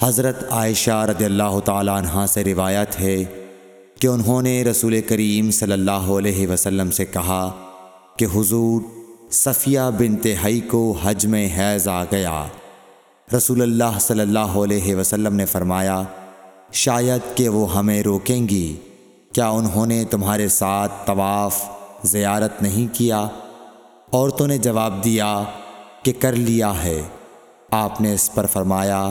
حضرت عائشہ رضی اللہ تعالیٰ عنہ سے روایت ہے کہ انہوں نے رسول کریم صلی اللہ علیہ وسلم سے کہا کہ حضور صفیہ بنت حی کو حج میں حیض آ گیا۔ رسول اللہ صلی اللہ علیہ وسلم نے فرمایا، شاید کہ وہ ہمیں روکیں گی۔ کیا انہوں نے تمہارے ساتھ طواف، زیارت نہیں کیا؟ عورتوں نے جواب دیا کہ کر لیا ہے۔ آپ نے اس پر فرمایا